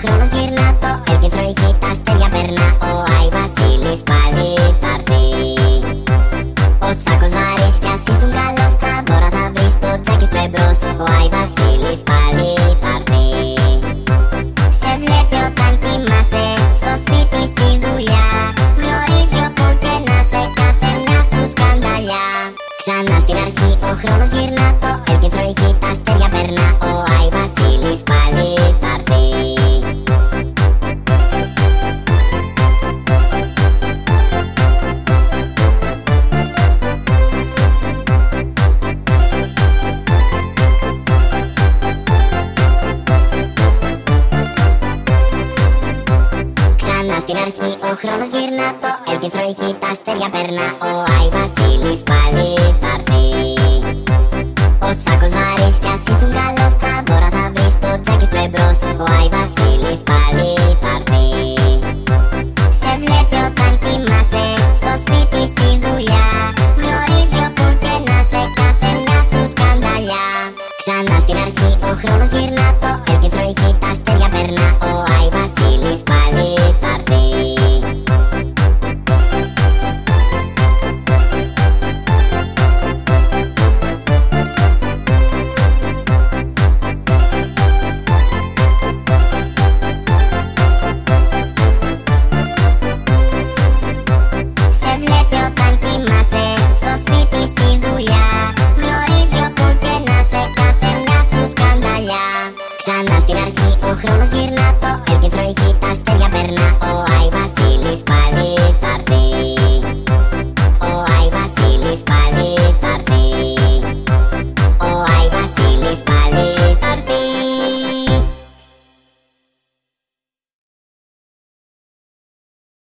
χρόνος γυρνά Το έλκυθρο ηχεί τα αστέρια περνά Ο Άι Βασίλης πάλι θα έρθει. Ο σάκος βαρύς κι ας ήσουν καλός Τα δώρα θα βρεις το τσάκι σου εμπρός. Ο Άι Βασίλης πάλι θα έρθει. Σε βλέπει όταν κοιμάσαι Στο σπίτι στη δουλειά. Γνωρίζει όπου και να σε κάθε μια σου σκανδαλιά. Ξανά στην αρχή ο χρόνος γυρνά Το έλκυθρο ηχεί τα αστέρια περνά αρχή ο χρόνος γυρνά Το έλκυθρο ηχεί τα αστέρια περνά. Ο Άι Βασίλης πάλι θα έρθει. Ο σάκος βαρύς κι ας ήσουν καλός Τα δώρα θα βρεις το τσάκι σου εμπρός. Ο Άι Βασίλης πάλι θα έρθει. Σε βλέπει όταν κοιμάσαι Στο σπίτι στη δουλειά. Γνωρίζει όπου και να σε κάθε μια σου σκανδαλιά. Ξανά στην αρχή ο χρόνος γυρνά Το έλκυθρο ηχεί τα αστέρια περνά. Ο Άι Βασίλης πάλι Ξανά στην αρχή